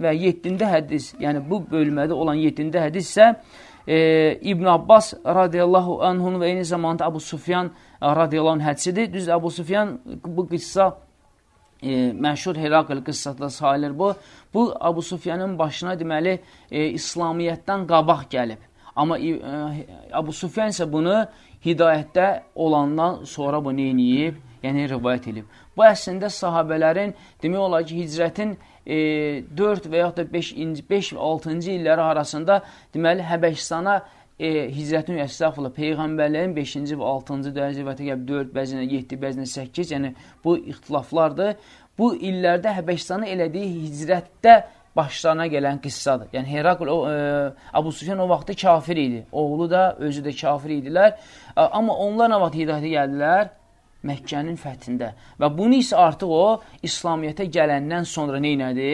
və 7-ci hədis, yəni bu bölmədə olan 7-ci hədis isə e, İbn Abbas radiyallahu anhun və eyni zamanda Abu Sufyan radiyallahu anh hədsidir. Düz Abu Sufyan bu qıssa e, məşhur Herakl qıssasında sayılır bu. Bu Abu Sufyanın başına deməli e, İslamiyyətdən qabaq gəlib. Amma e, Abu Sufyan isə bunu hidayətdə olandan sonra bu neyniyib? Yəni rivayət edib. Bu əslində sahabələrin demək olar ki, hicrətin e, 4 və yaxud da 5, 5 və 6-cı illəri arasında deməli Həbəşistana e, hicrətin əstəğfurullah peyğəmbərlərin 5-ci və 6-cı dərəcə və təqəb 4, bəzinə 7, bəzinə 8, yəni bu ixtilaflardır. Bu illərdə Həbəşistana elədiyi hicrətdə başlarına gələn qıssadır. Yəni Herakl o e, Abu Sufyan o vaxtda kafir idi. Oğlu da, özü də kafir idilər. Amma onlar nə vaxt hidayətə gəldilər? Məkkənin fəthində. Və bunu isə artıq o, İslamiyyətə gələndən sonra neynədi?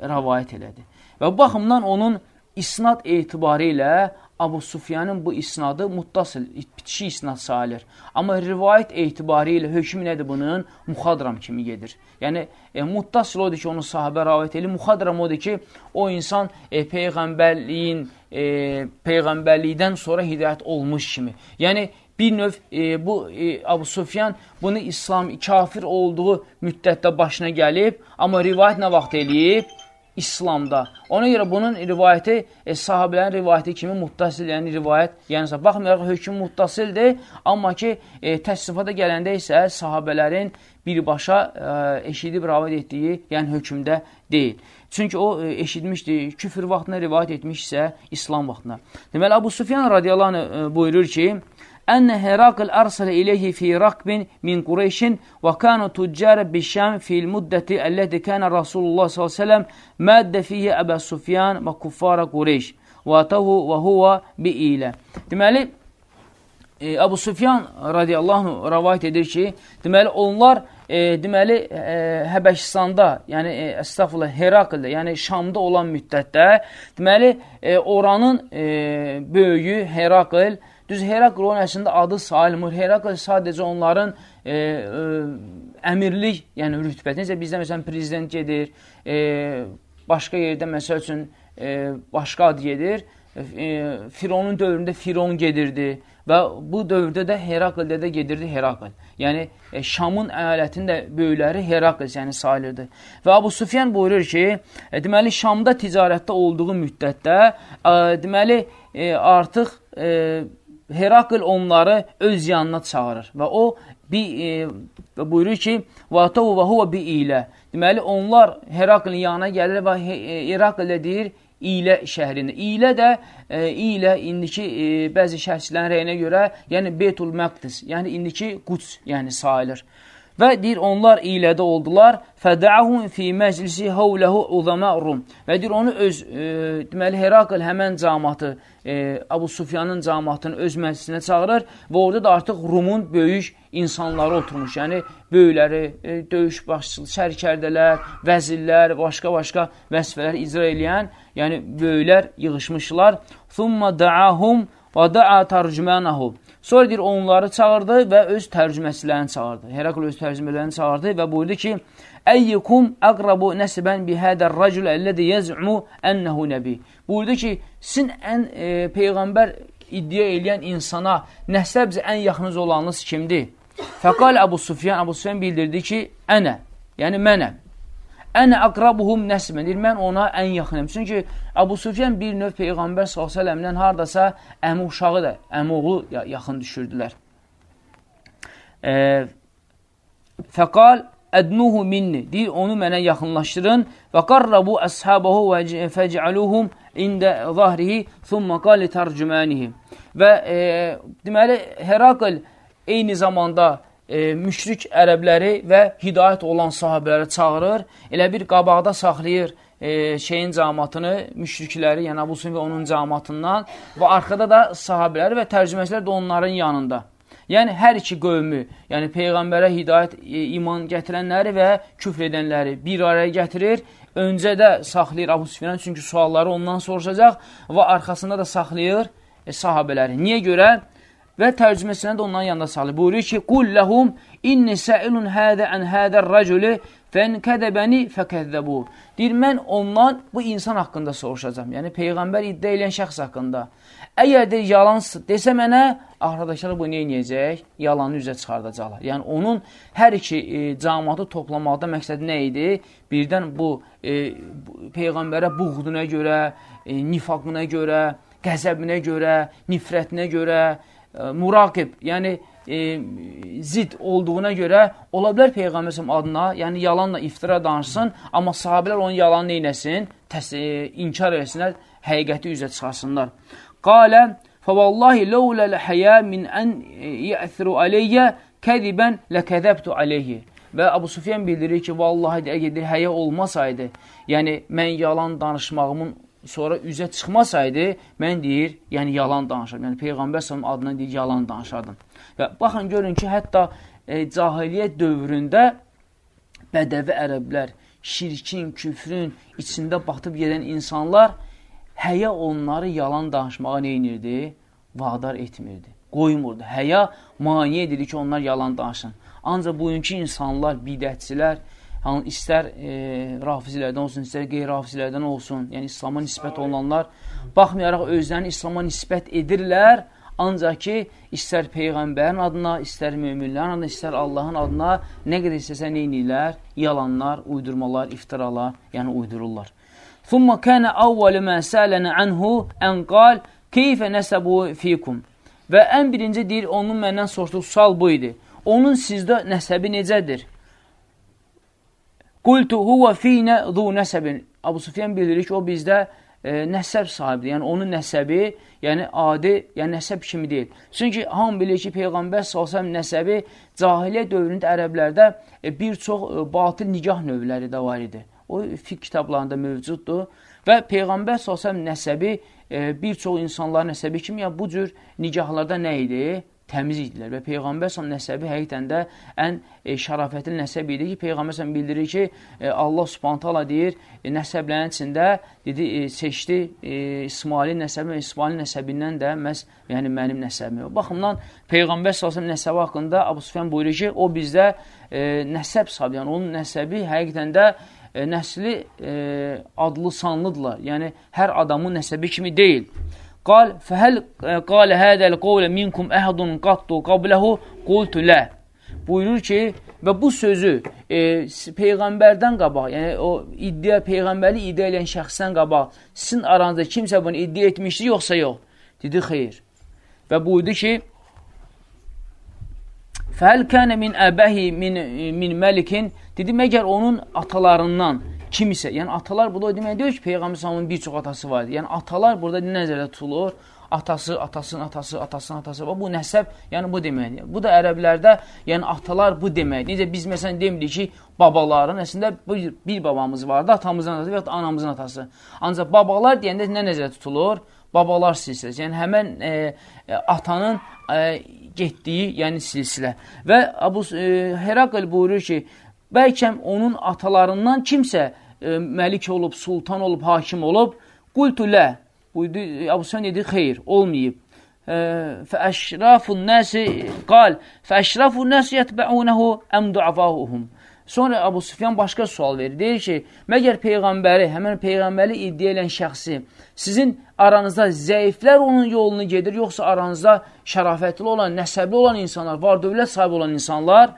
Rəvayət elədi. Və bu baxımdan onun isnad etibarı ilə Abu Sufyanın bu isnadı muttasıl, bitişi isnad sayılır. Amma rivayət etibarı ilə hökmü nədir bunun? Muxadram kimi gedir. Yəni, e, muttasıl odur ki, onu sahabə rəvayət edir. Muxadram odur ki, o insan e, peyğəmbərliyin, e, peyğəmbərlikdən sonra hidayət olmuş kimi. Yəni, bir növ e, bu e, Abu Sufyan bunu İslam kafir olduğu müddətdə başına gəlib, amma rivayət nə vaxt eləyib? İslamda. Ona görə bunun rivayəti e, sahabələrin rivayəti kimi muttasil, yəni rivayət, yəni baxmayaraq hökm muttasildir, amma ki e, təsrifata gələndə isə sahabələrin birbaşa e, eşidib rivayət etdiyi, yəni hökmdə deyil. Çünki o e, eşitmişdi, küfür vaxtına rivayət etmişsə İslam vaxtına. Deməli, Abu Sufyan radiyallahu anh e, buyurur ki, Ənə Herakl ərsələ iləyhi fi rakbin min Qureyşin və kanu tüccərə bişəm fil müddəti əlləti kənə Rasulullah s.ə.v məddə fiyyə Əbə Sufyan və kuffara Qureyş və atahu və huvə bi ilə. Deməli, e, Əbu Sufyan radiyallahu rəvayət edir ki, deməli, onlar e, deməli, e, Həbəşistanda, yəni, e, əstəğfurullah, Herakldə, yəni Şamda olan müddətdə, deməli, e, oranın e, böyüyü Herakl, Düz Herakl onun əslində adı sayılmır. Herakl sadəcə onların e, e, əmirlik, yəni rütbəti. Necə bizdə məsələn prezident gedir, e, başqa yerdə məsəl üçün e, başqa ad gedir. E, Fironun dövründə Firon gedirdi və bu dövrdə də Herakldə də gedirdi Herakl. Yəni e, Şamın əyalətinin də böyükləri Herakl yəni sayılırdı. Və Abu Sufyan buyurur ki, e, deməli Şamda ticarətdə olduğu müddətdə e, deməli e, artıq e, Herakl onları öz yanına çağırır və o bir e, buyurur ki, "Vatahu və huwa bi ilə." Deməli onlar Heraklın yanına gəlir və e, Herakl də deyir, İlə şəhərində. İlə də e, İlə indiki e, bəzi şərhçilərin rəyinə görə, yəni Beytul Məqdis, yəni indiki Quds, yəni sayılır. Və deyir, onlar ilədə oldular. Fədəəhum fi məclisi havləhu uzama rum. Və deyir, onu öz, e, deməli, Herakl həmən camatı, e, Abu Sufyanın camatını öz məclisinə çağırır və orada da artıq Rumun böyük insanları oturmuş. Yəni, böyükləri, e, döyüş başçılı, sərkərdələr, vəzirlər, başqa-başqa vəzifələr icra eləyən, yəni böyüklər yığışmışlar. Thumma da'ahum və da'a tarcümənahu. Sonra deyir, onları çağırdı və öz tərcüməsilərini çağırdı. Herakl öz tərcümələrini çağırdı və buyurdu ki, Əyyikum əqrabu nəsibən bihədər racül əllədi yəz'mu ənəhu nəbi. Buyurdu ki, sizin ən e, Peyğəmbər iddia eləyən insana nəsəbcə ən yaxınız olanınız kimdir? Fəqal Əbu Sufyan, Əbu Sufyan bildirdi ki, ənə, yəni mənəm. Ənə əqrabuhum nəsmən, deyir, mən ona ən yaxınım. Çünki Abu Sufyan bir növ Peyğəmbər s.ə.v-dən haradasa əmi uşağı da, əmi oğlu yaxın düşürdülər. E, Fəqal ədnuhu minni, deyir, onu mənə yaxınlaşdırın və qarrabu əshabahu və fəcəluhum ində zahrihi thumma qali tərcümənihi. Və e, deməli, Herakl eyni zamanda e, müşrik ərəbləri və hidayət olan sahabələri çağırır, elə bir qabaqda saxlayır e, şeyin camatını, müşrikləri, yəni Abu Sufyan və onun camatından və arxada da sahabələri və tərcüməcilər də onların yanında. Yəni, hər iki qövmü, yəni Peyğəmbərə hidayət, e, iman gətirənləri və küfr edənləri bir araya gətirir, öncə də saxlayır Abu Sufyan, çünki sualları ondan soruşacaq və arxasında da saxlayır e, sahabələri. Niyə görə? Və tərcüməsində də onların yanında salır. Buyuruyor ki, Qul ləhum inni səilun hədə ən hədər rəculi Fən kədəbəni fəkəzzəbu. Deyir, mən ondan bu insan haqqında soruşacam. Yəni, Peyğəmbər iddia edən şəxs haqqında. Əgər deyir, yalan desə mənə, ahradakılar bu neyəcək? Yalanı üzə çıxardacaqlar. Yəni, onun hər iki e, cəmatı toplamaqda məqsədi nə idi? Birdən bu e, Peyğəmbərə buğduna görə, e, nifaqına görə, qəzəbinə görə, nifrətinə görə, muraqib, yəni e, zid olduğuna görə ola bilər Peyğəmbər adına, yəni yalanla iftira danışsın, amma sahabilər onun yalanı neynəsin? Təs e, inkar etsinlər, həqiqəti üzə çıxarsınlar. Qalə, fəvallahi ləuləl həyə min ən yə'thiru aleyyə kədibən ləkəzəbtu aleyhi. Və Abu Sufyan bildirir ki, vallahi əgər həyə olmasaydı, yəni mən yalan danışmağımın sonra üzə çıxmasaydı, mən deyir, yəni yalan danışardım. Yəni Peyğəmbər sallallahu adına deyir, yalan danışardım. Və baxın, görün ki, hətta e, cahiliyyət dövründə bədəvi ərəblər, şirkin, küfrün içində batıb gedən insanlar həyə onları yalan danışmağa neynirdi? Vadar etmirdi, qoymurdu. Həya mani edirdi ki, onlar yalan danışın. Ancaq bugünkü insanlar, bidətçilər, yəni istər e, rafizilərdən olsun, istər qeyri-rafizilərdən olsun, yəni İslama nisbət olunanlar, baxmayaraq özlərini İslama nisbət edirlər, ancaq ki, istər Peyğəmbərin adına, istər müminlərin adına, istər Allahın adına nə qədər istəsə neynirlər? Yalanlar, uydurmalar, iftiralar, yəni uydururlar. Thumma kana awwal ma salana anhu an qal keyfə nəsəbu fikum. Və ən birinci deyir, onun məndən soruşduğu sual bu idi. Onun sizdə nəsəbi necədir? Qultu huva finə zu nəsəbin. Abu Sufyan bildirir ki, o bizdə e, nəsəb sahibidir. Yəni, onun nəsəbi, yəni adi, yəni nəsəb kimi deyil. Çünki hamı bilir ki, Peyğəmbər s.ə.v nəsəbi cahiliyə dövründə ərəblərdə e, bir çox e, batıl nigah növləri də var idi. O fiqh kitablarında mövcuddur və Peyğəmbər s.ə.v nəsəbi e, bir çox insanların nəsəbi kimi, yəni bu cür nigahlarda nə idi? Təmiz idilər və Peyğəmbər s.ə.v nəsəbi həqiqətən də ən e, şərafətli nəsəb idi ki, Peyğəmbər s.ə.v bildirir ki, e, Allah subhantala deyir, e, nəsəblərin içində dedi, e, seçdi e, İsmailin nəsəbi və İsmailin nəsəbindən də məhz yəni mənim nəsəbim. Baxımdan Peyğəmbər s.ə.v nəsəbi haqqında Abu Sufyan buyurur ki, o bizdə e, nəsəb sahibi, yəni onun nəsəbi həqiqətən də e, nəsli e, adlı sanlıdırlar. Yəni hər adamın nəsəbi kimi deyil. Qal, fəhəl qalə hədəl qovlə minkum əhədun qattu qabləhu qultu lə. Buyurur ki, və bu sözü e, Peyğəmbərdən qabaq, yəni o iddia, Peyğəmbəri iddia edən şəxsdən qabaq, sizin aranızda kimsə bunu iddia etmişdir, yoxsa yox? Dedi, xeyr. Və buyurdu ki, Fəhəl kənə min əbəhi min, min məlikin, dedi, məgər onun atalarından, kimisə, yəni atalar burada o demək deyir ki, Peyğəmbər sallamın bir çox atası var idi. Yəni atalar burada nəzərdə tutulur? Atası, atasının atası, atasının atası. Bu nəsəb, yəni bu deməkdir. Bu da ərəblərdə, yəni atalar bu deməkdir. Necə biz məsələn demirik ki, babaların əslində bir, bir babamız vardı, atamızın atası və ya anamızın atası. Ancaq babalar deyəndə nə nəzərdə tutulur? Babalar silsiləsi. Yəni həmən e, e, atanın e, getdiyi, yəni silsilə. Və Abu e, Herakl buyurur ki, bəlkə onun atalarından kimsə e, məlik olub, sultan olub, hakim olub. Qultu lə. Buydu, Abu Sufyan dedi, xeyr, olmayıb. E, fəəşrafun nəsi qal, fəəşrafun nəsi yətbəunəhu əm duafahuhum. Sonra Abu Sufyan başqa sual verir. Deyir ki, məgər Peyğəmbəri, həmən Peyğəmbəri iddia edən şəxsi sizin aranızda zəiflər onun yolunu gedir, yoxsa aranızda şərafətli olan, nəsəbli olan insanlar, var dövlət sahibi olan insanlar?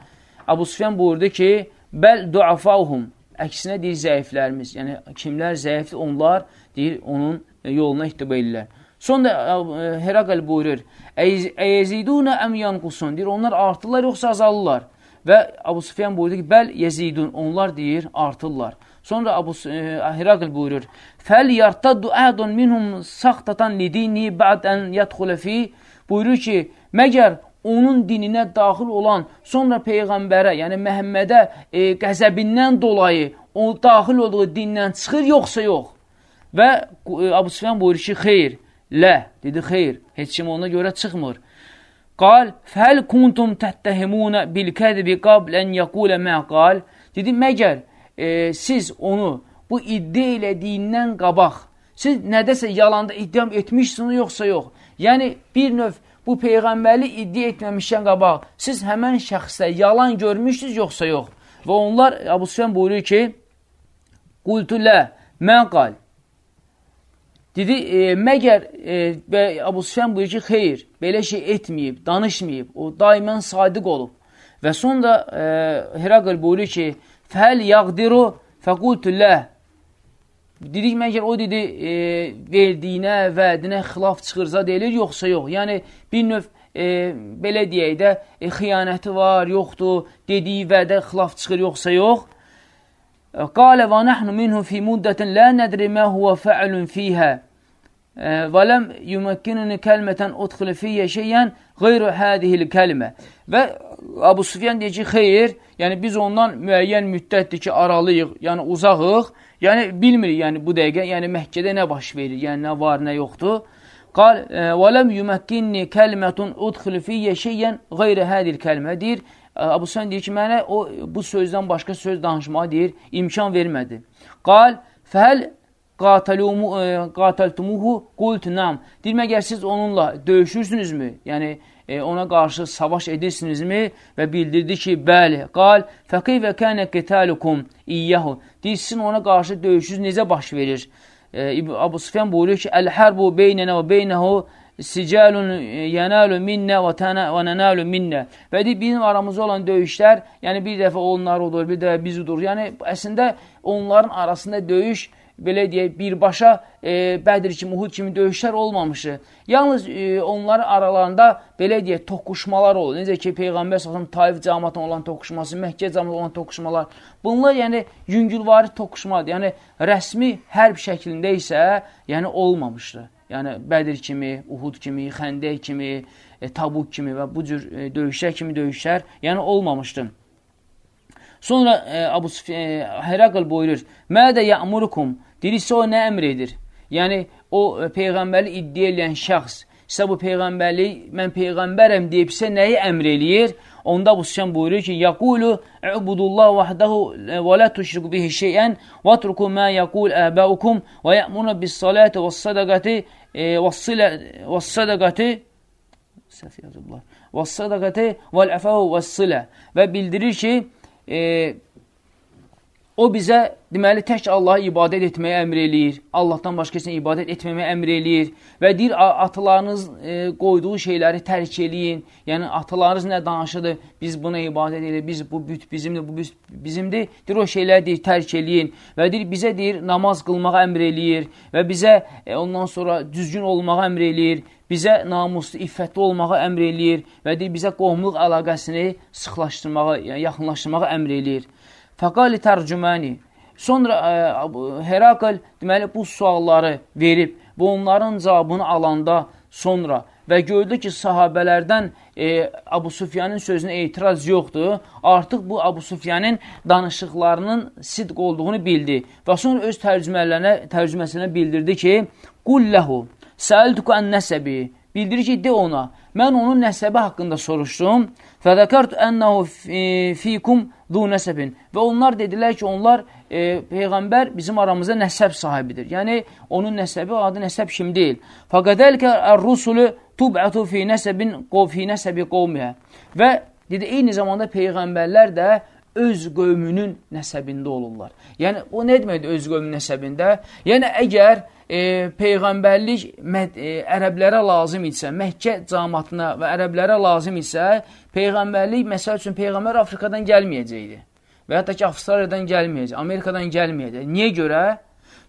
Abu Sufyan buyurdu ki, bəl duafahum, əksinə deyir zəiflərimiz. Yəni, kimlər zəifdir, onlar deyir, onun yoluna ittibə edirlər. Sonra e, Heraqəl buyurur, Əyəzidunə əm yanqusun, deyir, onlar artırlar, yoxsa azalırlar. Və Abu Sufyan buyurdu ki, bəl yezidun, onlar deyir, artırlar. Sonra Abu e, Heraqəl buyurur, Fəl yartaddu əhədun minhum saxtatan lidini bədən yədxulə fi, buyurur ki, məgər onun dininə daxil olan, sonra Peyğəmbərə, yəni Məhəmmədə e, qəzəbindən dolayı o daxil olduğu dindən çıxır, yoxsa yox? Və e, Abu Sufyan buyurur ki, xeyr, lə, dedi, xeyr, heç kim ona görə çıxmır. Qal, fəl kuntum təttəhimunə bil kədibi qablən yəqulə mə qal, dedi, məgər e, siz onu bu iddia elədiyindən qabaq, siz nədəsə yalanda iddiam etmişsiniz, yoxsa yox? Yəni, bir növ bu Peyğəmbərli iddia etməmişdən qabaq, siz həmən şəxsdə yalan görmüşsünüz, yoxsa yox? Və onlar, Abu Sufyan buyurur ki, Qultulə, mən qal. Dedi, e, məgər, e, və Abu Sufyan buyurur ki, xeyr, belə şey etməyib, danışmayıb, o daimən sadiq olub. Və sonra e, Herakl buyurur ki, fəl yaqdiru fəqultulə. Dedik, məgər o dedi, e, verdiyinə, vədinə xilaf çıxırsa deyilir, yoxsa yox. Yəni, bir növ e, belə deyək də, e, xiyanəti var, yoxdur, dediyi vədə xilaf çıxır, yoxsa yox. Qalə və nəhnu minhu fi muddətin lə nədri mə huvə fəəlun fiyhə və ləm yuməkkinini kəlmətən udxilə fiyyə şeyən qeyru hədihil kəlmə. Və Abu Sufyan deyir ki, xeyr, yəni biz ondan müəyyən müddətdir ki, aralıyıq, yəni uzağıq, yəni bilmirik, yəni bu dəqiqə, yəni Məkkədə nə baş verir, yəni nə var, nə yoxdur. Qal və ləm yuməkkinni kəlmətun udxilə fiyyə şeyən qeyru hədihil kəlmə deyir. Abu Sufyan deyir ki, mənə o bu sözdən başqa söz danışmağa deyir, imkan vermədi. Qal fəhəl qataltumuhu qult nam. Deyir, məgər siz onunla döyüşürsünüzmü? Yəni, e, ona qarşı savaş edirsinizmi? Və bildirdi ki, bəli. Qal, fəqi və kənə qitalukum iyyahu. Deyir, sizin ona qarşı döyüşünüz necə baş verir? E, Abu Sufyan buyuruyor ki, Əl-hərbu beynənə və beynəhu sicalun yanalu minnə və nanalu minnə. Və deyir, bizim aramızda olan döyüşlər, yəni bir dəfə onlar odur, bir dəfə biz odur. Yəni, əslində onların arasında döyüş belə deyək, birbaşa e, Bədir kimi, Uhud kimi döyüşlər olmamışı. Yalnız e, onların aralarında belə deyək, toqquşmalar olur. Necə ki, Peyğəmbər s.ə.v Taif cəmatın olan toqquşması, Məkkə cəmatın olan toqquşmalar. Bunlar yəni yüngülvari toqquşmadır. Yəni rəsmi hərb şəklində isə yəni olmamışdır. Yəni Bədir kimi, Uhud kimi, Xəndək kimi, e, Tabuk kimi və bu cür e, döyüşlər kimi döyüşlər yəni olmamışdır. Sonra e, Abu e, Herakl buyurur: "Mədə ya'murukum?" Dirisi o nə əmr edir? Yəni, o e, Peyğəmbəri iddia eləyən şəxs, sizə bu Peyğəmbərli, mən Peyğəmbərəm deyib sizə nəyi əmr eləyir? Onda bu Süfyan buyurur ki, Yaqulu ubudullah vahdahu və la tuşriku bihi şeyən və truku mə yaqul əbəukum və yəmuna bis salati və sadaqati və sadaqati səhv yazıblar. Və sadaqati və əfəhu və silə və bildirir ki, e, O bizə, deməli, tək Allaha ibadət etməyə əmr eləyir. Allahdan başqasına ibadət etməməyə əmr eləyir. Və deyir, atalarınız e, qoyduğu şeyləri tərk eləyin. Yəni, atalarınız nə danışıdır, biz buna ibadət edirik, biz bu büt bizimdir, bu büt bizimdir. Deyir, o şeyləri deyir, tərk eləyin. Və deyir, bizə deyir, namaz qılmağa əmr eləyir. Və bizə e, ondan sonra düzgün olmağa əmr eləyir. Bizə namuslu, iffətli olmağa əmr eləyir. Və deyir, bizə qovumluq əlaqəsini sıxlaşdırmağa, yəni, yaxınlaşdırmağa əmr eləyir. Fəqali tərcüməni. Sonra ə, e, Herakl deməli bu sualları verib və onların cavabını alanda sonra və gördü ki, sahabələrdən e, Abu Sufyanın sözünə etiraz yoxdur. Artıq bu Abu Sufyanın danışıqlarının sidq olduğunu bildi və sonra öz tərcümələrinə, tərcüməsinə bildirdi ki, Qulləhu, səəltuku ən nəsəbi, bildirir ki, de ona, mən onun nəsəbi haqqında soruşdum Fədəkərt ənəhu fikum zu nəsəbin. Və onlar dedilər ki, onlar e, Peyğəmbər bizim aramızda nəsəb sahibidir. Yəni, onun nəsəbi adı nəsəb kim deyil. Fəqədəlkə ər-rusulü tub'atu fi nəsəbin fi nəsəbi qovmiyə. Və dedi, eyni zamanda Peyğəmbərlər də öz qövmünün nəsəbində olurlar. Yəni, o nə deməkdir öz qövmünün nəsəbində? Yəni, əgər e, Peyğəmbərlik e, ərəblərə lazım isə, Məkkə camatına və ərəblərə lazım isə, Peyğəmbərlik, məsəl üçün, Peyğəmbər Afrikadan gəlməyəcəkdi. Və hətta ki, Avstraliyadan gəlməyəcək, Amerikadan gəlməyəcək. Niyə görə?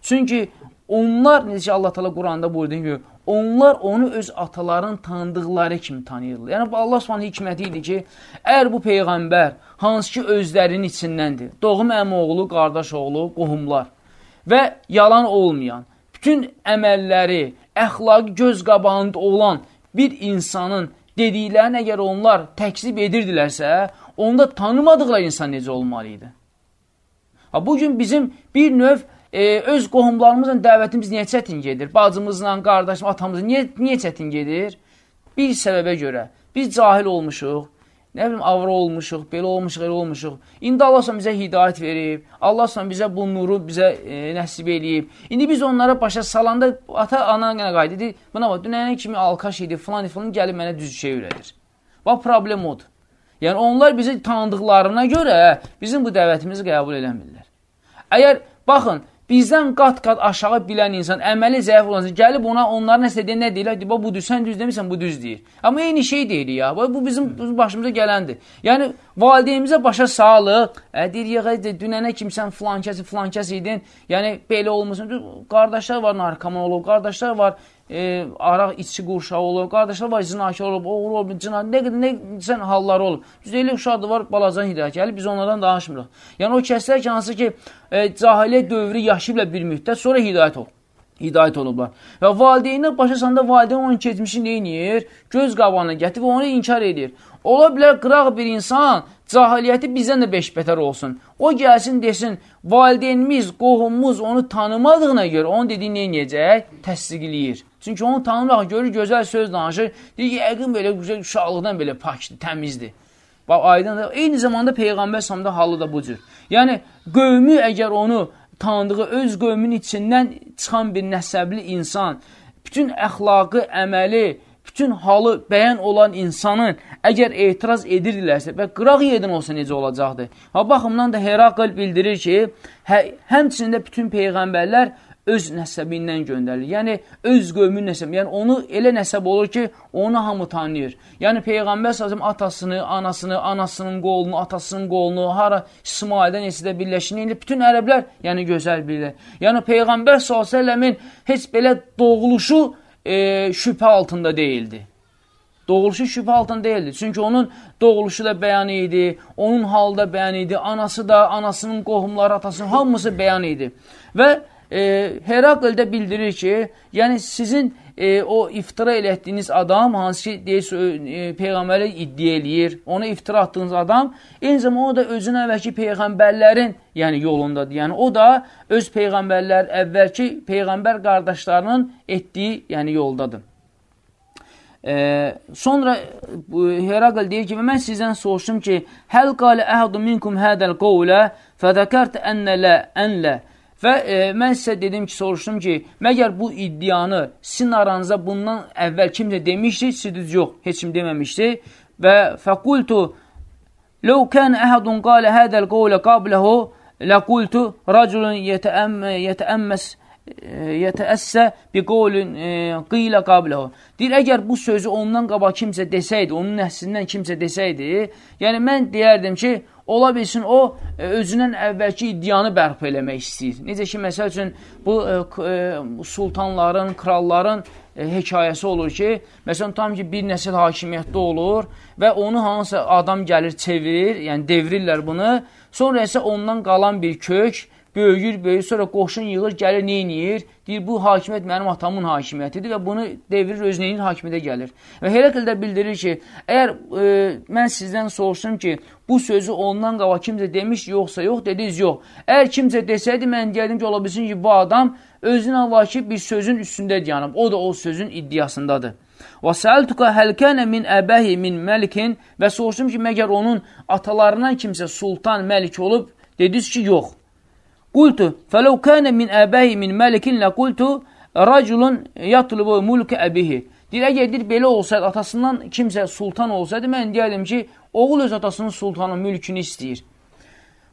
Çünki onlar, necə Allah tala Quranda buyurduğu gibi, onlar onu öz ataların tanıdıqları kimi tanıyırlar. Yəni, Allah s.ə. hikməti idi ki, əgər bu Peyğəmbər, hansı ki, özlərinin içindəndir, doğum əmi oğlu, qardaş oğlu, qohumlar və yalan olmayan, bütün əməlləri, əxlaqı göz qabağında olan bir insanın dediklərini əgər onlar təksib edirdilərsə, onda tanımadıqları insan necə olmalı idi? Ha, bugün bizim bir növ e, öz qohumlarımızla dəvətimiz niyə çətin gedir? Bacımızla, qardaşım, atamızla niyə, niyə çətin gedir? Bir səbəbə görə. Biz cahil olmuşuq, nə bilim, avra olmuşuq, belə olmuşuq, elə olmuşuq. İndi Allah bizə hidayət verib, Allah bizə bu nuru bizə e, nəsib eləyib. İndi biz onlara başa salanda ata, ana nə qaydı idi? Buna bax, dünənə kimi alkaş idi, filan, filan gəlib mənə düz şey öyrədir. Bax, problem odur. Yəni, onlar bizi tanıdıqlarına görə bizim bu dəvətimizi qəbul eləmirlər. Əgər, baxın, bizdən qat-qat aşağı bilən insan, əməli zəif olan insan, gəlib ona, onların nəsə deyir, nə deyirlər? Deyir, bu düz, sən düz demirsən, bu düz deyir. Amma eyni şey deyir ya, bu bizim, başımıza gələndir. Yəni, valideynimizə başa sağlıq, ə, deyir, yığa, dünənə kimsən filan kəsi, filan kəs idin, yəni, belə olmuşsun. Qardaşlar var, narkoman olub, qardaşlar var, e, araq içki qurşağı olub, qardaşlar var, zinakar olub, oğru olub, cina, nə qədər nə sən halları olub. Düzeyli uşaqdır var, balacan hidayət gəlir, biz onlardan danışmırıq. Yəni o kəslər ki, hansı ki, e, cahiliyyət dövrü yaşayıbla bir müddət, sonra hidayət olub hidayət olublar. Və valideynlər başa sanda valideyn onun keçmişini neyinir? Göz qabağına gətirib onu inkar edir. Ola bilər qıraq bir insan cahiliyyəti bizdən də beş bətər olsun. O gəlsin desin, valideynimiz, qohumumuz onu tanımadığına görə onun dediyi neynəyəcək? Təsdiqləyir. Çünki onu tanımaq, görür, gözəl söz danışır. Deyir ki, yəqin belə gözəl uşaqlıqdan belə pakdır, təmizdir. Bax, aydın da, eyni zamanda Peyğəmbər samda halı da bu cür. Yəni, qövmü əgər onu tanıdığı öz qövmün içindən çıxan bir nəsəbli insan, bütün əxlaqı, əməli, bütün halı bəyən olan insanın əgər etiraz edirlərsə və qıraq yerdən olsa necə olacaqdır? Ha, baxımdan da Herakl bildirir ki, hə, həmçində bütün peyğəmbərlər öz nəsəbindən göndərilir. Yəni, öz qövmün nəsəbi. Yəni, onu elə nəsəb olur ki, onu hamı tanıyır. Yəni, Peyğəmbər sazım atasını, anasını, anasının qolunu, atasının qolunu, hara İsmaildən esidə birləşini, indi bütün ərəblər, yəni, gözəl bilir. Yəni, Peyğəmbər s.ə.v-in heç belə doğuluşu e, şübhə altında deyildi. Doğuluşu şübhə altında deyildi. Çünki onun doğuluşu da bəyan idi, onun halı da bəyan idi, anası da, anasının qohumları, atasının hamısı bəyan idi. Və e, Herakl də bildirir ki, yəni sizin e, o iftira elətdiyiniz adam, hansı ki, deyir, e, Peyğəmbəri iddia eləyir, ona iftira attığınız adam, eyni zamanda o da özünə əvvəlki Peyğəmbərlərin yəni, yolundadır. Yəni, o da öz Peyğəmbərlər, əvvəlki Peyğəmbər qardaşlarının etdiyi yəni, yoldadır. E, sonra Herakl deyir ki, mən sizdən soruşdum ki, Həl qalə əhədu minkum hədəl qovlə fədəkərt ənlə lə ənlə Və e, mən sizə dedim ki, soruşdum ki, məgər bu iddianı sizin aranızda bundan əvvəl kimsə demişdi, siz yox, heç kim deməmişdi. Və fəqultu Ləv kən əhədun qalə hədəl qovlə qabləhu ləqultu raculun yətəəmməs yətəəssə bi qovlün e, qiylə qabləhu. Deyir, əgər bu sözü ondan qabaq kimsə desəydi, onun nəslindən kimsə desəydi, yəni mən deyərdim ki, ola bilsin o e, özünün əvvəlki iddianı bərpa eləmək istəyir. Necə ki, məsəl üçün, bu e, e, sultanların, kralların hekayəsi olur ki, məsələn, tam ki, bir nəsil hakimiyyətdə olur və onu hansısa adam gəlir, çevirir, yəni devrirlər bunu, sonra isə ondan qalan bir kök, böyüyür, böyüyür, sonra qoşun yığır, gəlir, neyniyir? Deyir, bu hakimiyyət mənim atamın hakimiyyətidir və bunu devirir, öz neyin hakimiyyətə gəlir. Və Herakl də bildirir ki, əgər e, mən sizdən soruşsam ki, bu sözü ondan qava kimsə demiş, yoxsa yox, dediniz, yox. Əgər kimsə desəydi, mən deyərdim ki, ola bilsin ki, bu adam özünə vakib bir sözün üstündədir, yəni, o da o sözün iddiasındadır. Və səəltuqa həlkənə min əbəhi min məlikin və soruşdum ki, məgər onun atalarından kimsə sultan, məlik olub, dediniz ki, yox. Qultu fələv kənə min əbəyi min məlikin lə qultu raculun yatlubu mulkə əbihi. Deyir, əgər deyir, belə olsaydı, atasından kimsə sultan olsaydı, mən deyərdim ki, oğul öz atasının sultanın mülkünü istəyir.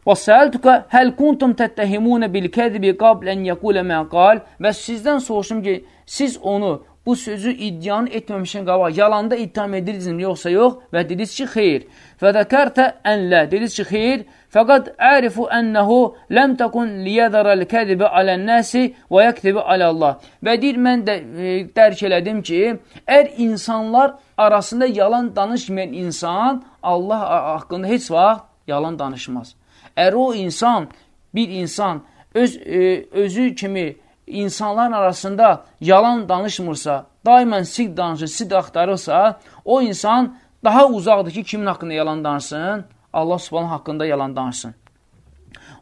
Və səəltuka həl kuntum təttəhimunə bil kədibi qablən yəqulə məqal və sizdən soruşum ki, siz onu bu sözü iddianı etməmişin qabaq, yalanda ittiham edirdiniz yoxsa yox və dediniz ki, xeyr. Fədəkərtə ənlə, dediniz ki, xeyr. Fəqad ərifu ənəhu ləm təkun liyədərəl kədibə alənnəsi və yəktibi aləllah. Və deyir, mən də e, dərk elədim ki, əgər insanlar arasında yalan danışmayan insan Allah haqqında heç vaxt yalan danışmaz. Əgər o insan, bir insan öz, e, özü kimi insanların arasında yalan danışmırsa, daimən sid danışır, sid axtarırsa, o insan daha uzaqdır ki, kimin haqqında yalan danışsın? Allah subhanə haqqında yalan danışsın.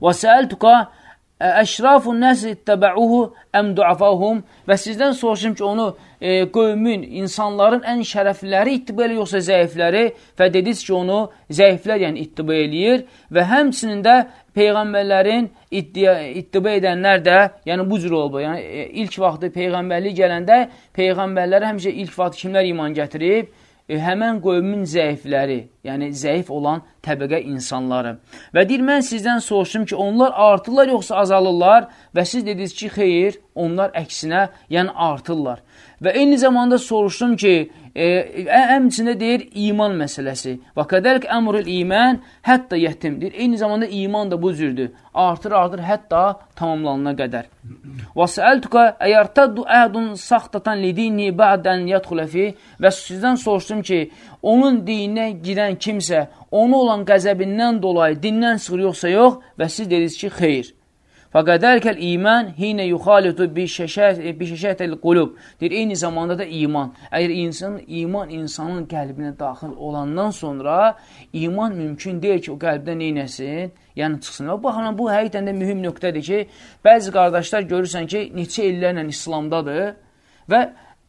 Və səəltuqa əşrafun nəsi ittəbəuhu əm duafahum və sizdən soruşum ki, onu e, qövmün, insanların ən şərəfləri ittibə eləyir, yoxsa zəifləri və dediniz ki, onu zəiflər yəni ittibə eləyir və həmçinin də Peyğəmbərlərin ittibə edənlər də yəni bu cür oldu. Yəni e, ilk vaxtı Peyğəmbərlik gələndə Peyğəmbərlərə həmişə ilk vaxt kimlər iman gətirib? E, həmən qövmün zəifləri, yəni zəif olan təbəqə insanları. Və deyir, mən sizdən soruşdum ki, onlar artırlar yoxsa azalırlar və siz dediniz ki, xeyr, onlar əksinə, yəni artırlar. Və eyni zamanda soruşdum ki, e, həmçində deyir iman məsələsi. Və qədəlik əmrül iman hətta yetimdir. Eyni zamanda iman da bu cürdür. Artır, artır, hətta tamamlanana qədər. Və səəltuqa əgər təddu əhədun saxtatan lidini bədən yədxuləfi və sizdən soruşdum ki, onun dininə girən kimsə onu olan qəzəbindən dolayı dindən çıxır yoxsa yox və siz dediniz ki, xeyr. Fəqədərkəl iman hinə yuxalitu bi şəşətəl qulub. Deyir, eyni zamanda da iman. Əgər insan, iman insanın qəlbinə daxil olandan sonra iman mümkün deyil ki, o qəlbdə neynəsin? Yəni, çıxsın. Və baxın, bu həqiqdən də mühüm nöqtədir ki, bəzi qardaşlar görürsən ki, neçə illərlə İslamdadır və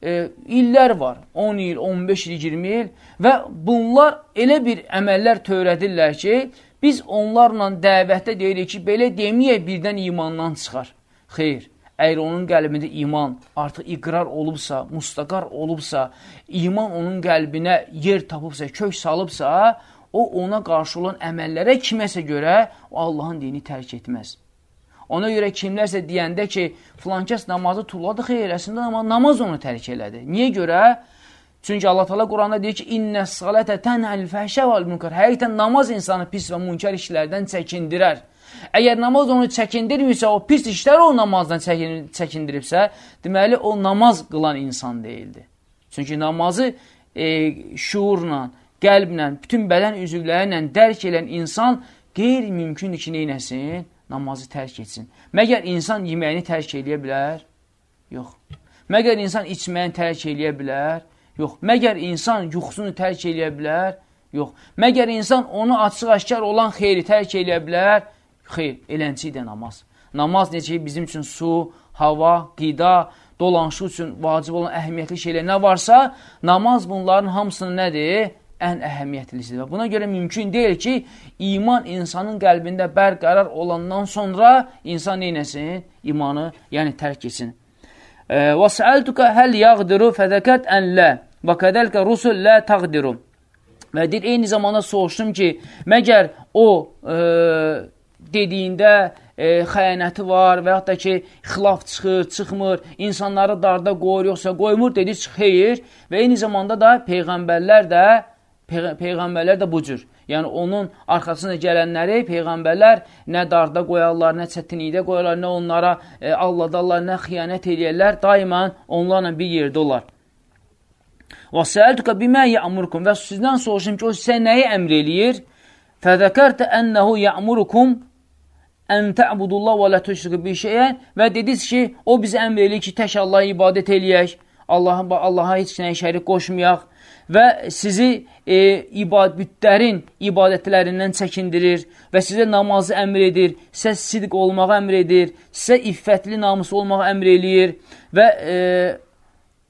e, illər var, 10 il, 15 il, 20 il və bunlar elə bir əməllər törədirlər ki, Biz onlarla dəvətdə deyirik ki, belə deməyək birdən imandan çıxar. Xeyr, əgər onun qəlbində iman artıq iqrar olubsa, mustaqar olubsa, iman onun qəlbinə yer tapıbsa, kök salıbsa, o ona qarşı olan əməllərə kiməsə görə o Allahın dini tərk etməz. Ona görə kimlərsə deyəndə ki, filankəs namazı tulladı, xeyr, əslində namaz onu tərk elədi. Niyə görə? Çünki Allah Teala Quranda deyir ki, "İnnə salətə tənhəl fəhşə vəl münkar." Həqiqətən namaz insanı pis və münkar işlərdən çəkindirər. Əgər namaz onu çəkindirmirsə, o pis işlər o namazdan çəkin çəkindiribsə, deməli o namaz qılan insan deyildi. Çünki namazı e, şuurla, qəlblə, bütün bədən üzvləri ilə dərk edən insan qeyri-mümkündür ki, neynəsin? Namazı tərk etsin. Məgər insan yeməyini tərk eləyə bilər? Yox. Məgər insan içməyini tərk eləyə bilər? Yox. Məgər insan yuxusunu tərk eləyə bilər? Yox. Məgər insan onu açıq-aşkar olan xeyri tərk eləyə bilər? Xeyr, elənçi də namaz. Namaz necə bizim üçün su, hava, qida, dolanışı üçün vacib olan əhəmiyyətli şeylər nə varsa, namaz bunların hamısının nədir? Ən əhəmiyyətlisidir. Və buna görə mümkün deyil ki, iman insanın qəlbində bərqərar olandan sonra insan neynəsin? İmanı, yəni tərk etsin. Və səəltükə həl yağdiru fədəkət ən lə və qədəlkə rusul lə taqdiru. Və deyir, eyni zamanda soruşdum ki, məgər o e, dediyində e, xəyanəti var və yaxud da ki, xilaf çıxır, çıxmır, insanları darda qoyur, yoxsa qoymur, dedi, xeyir və eyni zamanda da peyğəmbərlər də, peyğ peyğəmbərlər də bu cür. Yəni, onun arxasına gələnləri Peyğəmbərlər nə darda qoyarlar, nə çətinlikdə qoyarlar, nə onlara e, alladarlar, nə xiyanət edirlər, daimən onlarla bir yerdə olar. Və səəltükə bimə yəmurkum və sizdən soruşum ki, o sizə nəyi əmr eləyir? Fədəkərtə ənəhu yəmurukum ən tə'budullah və lə tüşrikü bir şeyə və dediniz ki, o bizə əmr eləyir ki, tək Allaha ibadət eləyək, Allaha, Allaha heç nəyə şərik qoşmayaq və sizi e, ibad bütlərin ibadətlərindən çəkindirir və sizə namazı əmr edir, sizə sidq olmağı əmr edir, sizə iffətli namusu olmağı əmr eləyir və e,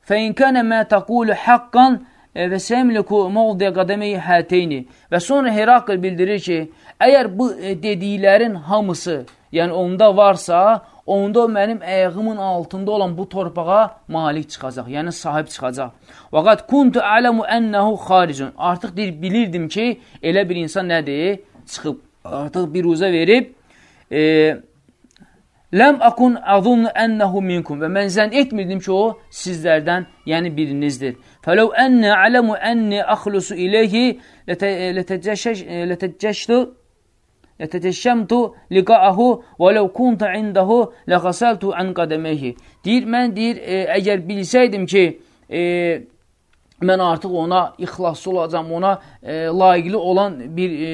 fəinkənə mə təqulu haqqan e, və səmliku mağdiyə qədəməyi həteyni. Və sonra Herakl bildirir ki, əgər bu e, dediklərin hamısı, yəni onda varsa, onda o mənim əyğimin altında olan bu torpağa malik çıxacaq, yəni sahib çıxacaq. Vəqat kuntu ələmu ənəhu xaricun. Artıq deyir, bilirdim ki, elə bir insan nədir? Çıxıb, artıq bir uza verib, e, Ləm akun azunnu ənəhu minkum və mən zənn etmirdim ki, o sizlərdən, yəni birinizdir. Fələv ənə aləmu ənni əxlusu iləyhi lətəcəşdu Yətətəşşəmtu liqa'ahu və ləv kunta indahu ləxəsəltu ən qədəməhi. Deyir, mən deyir, e, əgər bilsəydim ki, e, mən artıq ona ixlaslı olacam, ona e, layiqli olan bir e,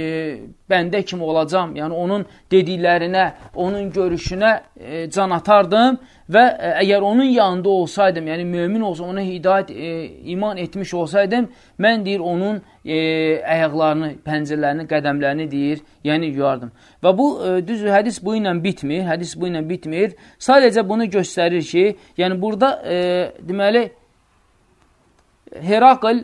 bəndə kimi olacam. Yəni, onun dediklərinə, onun görüşünə e, can atardım və e, əgər onun yanında olsaydım, yəni mömin olsa, ona hidayət, e, iman etmiş olsaydım, mən deyir, onun e, əyaqlarını, pəncələrini, qədəmlərini deyir, yəni yuyardım. Və bu, e, düz hədis bu ilə bitmir, hədis bu ilə bitmir. Sadəcə bunu göstərir ki, yəni burada e, deməli, Herakl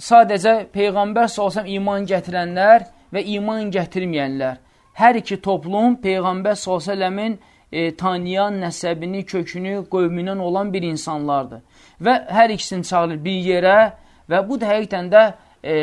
sadəcə Peyğəmbər salsam iman gətirənlər və iman gətirməyənlər. Hər iki toplum Peyğəmbər salsələmin e, tanıyan nəsəbini, kökünü, qövmündən olan bir insanlardır. Və hər ikisini çağırır bir yerə və bu da həqiqətən də e,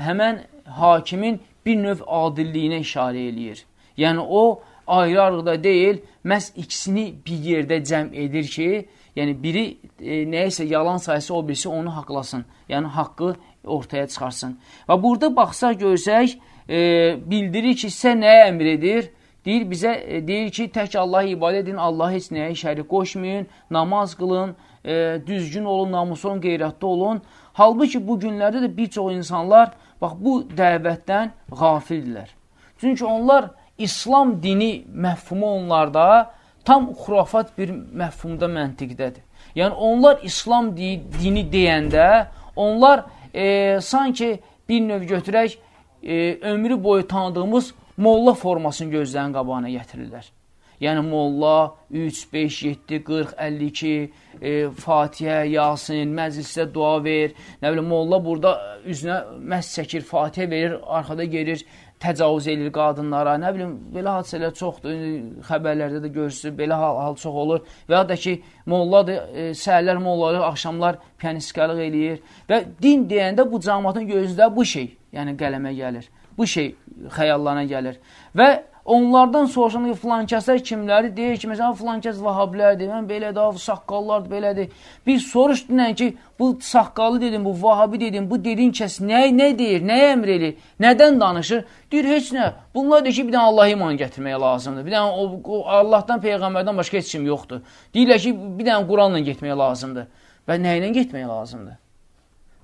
həmən hakimin bir növ adilliyinə işarə eləyir. Yəni, o ayrı-ayrıda deyil, məhz ikisini bir yerdə cəm edir ki, yəni biri e, nəyəsə yalan sayısı, o birisi onu haqlasın. Yəni, haqqı ortaya çıxarsın. Və burada baxsaq, görsək, e, bildirir ki, sizə nəyə əmr edir? Deyir bizə, e, deyir ki, tək Allah ibadət edin, Allah heç nəyə şərik qoşmayın, namaz qılın, e, düzgün olun, namus olun, qeyrətli olun. Halbuki bu günlərdə də bir çox insanlar bax, bu dəvətdən qafildirlər. Çünki onlar İslam dini məfhumu onlarda tam xurafat bir məfhumda məntiqdədir. Yəni, onlar İslam dini deyəndə, onlar e, sanki bir növ götürək, e, ömrü boyu tanıdığımız molla formasını gözlərin qabağına gətirirlər. Yəni molla 3, 5, 7, 40, 52, e, Fatihə, Yasin, məclisdə dua ver. Nə bilim, molla burada üzünə məhz çəkir, Fatihə verir, arxada gerir, təcavüz edir qadınlara. Nə bilim, belə hadisələr çoxdur. Xəbərlərdə də görürsünüz, belə hal, hal çox olur. Və ya da ki, molladır, e, səhərlər molladır, axşamlar pianiskalıq eləyir. Və din deyəndə bu cəmatın gözündə bu şey, yəni qələmə gəlir. Bu şey xəyallarına gəlir. Və onlardan soruşanda filan kəslər kimləri deyir ki, məsələn, filan kəs vahabilərdir, mən belədir, saqqallardır, belədir. Bir soruş dinən ki, bu saqqalı dedim, bu vahabi dedim, bu dediyin kəs nə, nə deyir, nəyə əmr eləyir, nədən danışır? Deyir, heç nə. Bunlar deyir ki, bir dənə Allah iman gətirməyə lazımdır. Bir dənə o, o, Allahdan, Peyğəmbərdən başqa heç kim yoxdur. Deyirlər ki, bir dənə Quranla getməyə lazımdır. Və nə ilə getməyə lazımdır?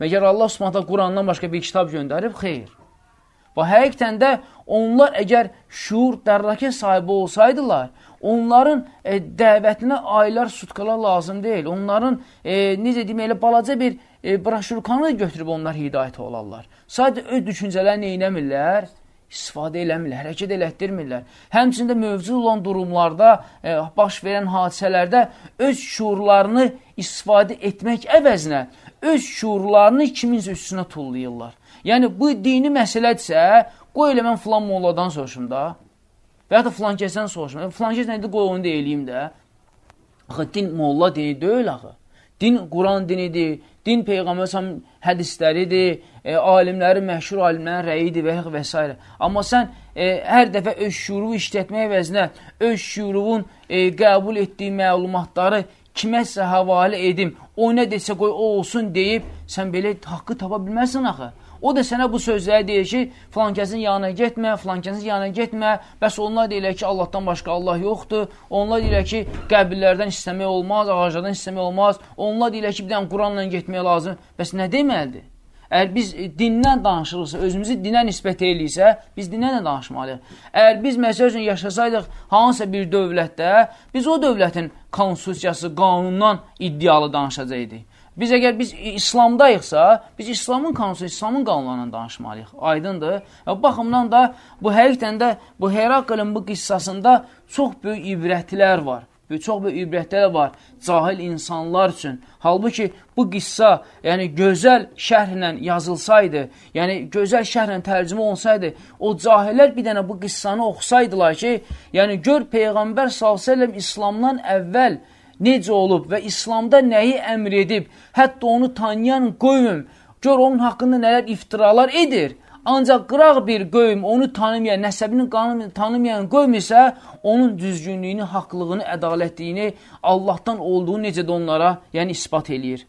Məgər Allah Subhanahu Qurandan başqa bir kitab göndərib? Xeyr. Və həqiqətən də onlar əgər şuur, dərrakə sahibi olsaydılar, onların e, dəvətinə aylar, sutkalar lazım deyil. Onların, e, necə deyim, elə balaca bir e, broşurkanı götürüb onlar hidayət olarlar. Sadə öz düşüncələrini neynəmirlər? istifadə eləmirlər, hərəkət elətdirmirlər. Həmçində mövcud olan durumlarda, e, baş verən hadisələrdə öz şuurlarını istifadə etmək əvəzinə öz şuurlarını kiminsə üstünə tullayırlar. Yəni, bu dini məsələdirsə, qoy elə mən filan molladan soruşum da. Və ya da filan kəsdən soruşum. Filan kəs nədir, qoy onu da eləyim də. Axı, din molla dini deyil axı. Din Quran dinidir, din Peyğəmbər hədisləridir, e, alimlərin, məşhur alimlərin rəyidir və, və s. Amma sən e, hər dəfə öz şuuru işlətmək əvəzinə öz şuurun e, qəbul etdiyi məlumatları kiməsə havalə edim, o nə desə qoy o olsun deyib, sən belə haqqı tapa bilməzsən axı. O da sənə bu sözləri deyir ki, filan kəsin yanına getmə, filan kəsin yanına getmə. Bəs onlar deyirlər ki, Allahdan başqa Allah yoxdur. Onlar deyirlər ki, qəbirlərdən istəmək olmaz, ağaclardan istəmək olmaz. Onlar deyirlər ki, bir dənə Quranla getmək lazım. Bəs nə deməlidir? Əgər biz dindən danışırıqsa, özümüzü dinə nisbət eləyirsə, biz dinlə danışmalıyıq. Əgər biz məsəl üçün yaşasaydıq hansısa bir dövlətdə, biz o dövlətin konstitusiyası, qanundan iddialı danışacaqdik. Biz əgər biz İslamdayıqsa, biz İslamın qanusu, İslamın qanunlarından danışmalıyıq. Aydındır. Və baxımdan da bu həqiqətən də bu Heraklın bu qissasında çox böyük ibrətlər var. Çox böyük ibrətlər var cahil insanlar üçün. Halbuki bu qissa, yəni gözəl şərhlə yazılsaydı, yəni gözəl şərhlə tərcümə olsaydı, o cahillər bir dənə bu qissanı oxusaydılar ki, yəni gör Peyğəmbər s.ə.v İslamdan əvvəl necə olub və İslamda nəyi əmr edib, hətta onu tanıyan qövm, gör onun haqqında nələr iftiralar edir. Ancaq qıraq bir qövm, onu tanımayan, nəsəbini tanımayan qövm isə onun düzgünlüyünü, haqlığını, ədalətliyini, Allahdan olduğunu necə də onlara yəni ispat eləyir.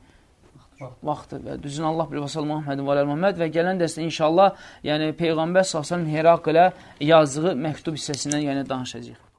Vaxtı və düzün Allah bir vəsəl Muhammedin və Muhammed və gələn dəstə inşallah yəni Peyğəmbər s.ə.v Heraklə yazdığı məktub hissəsindən yəni danışacaq.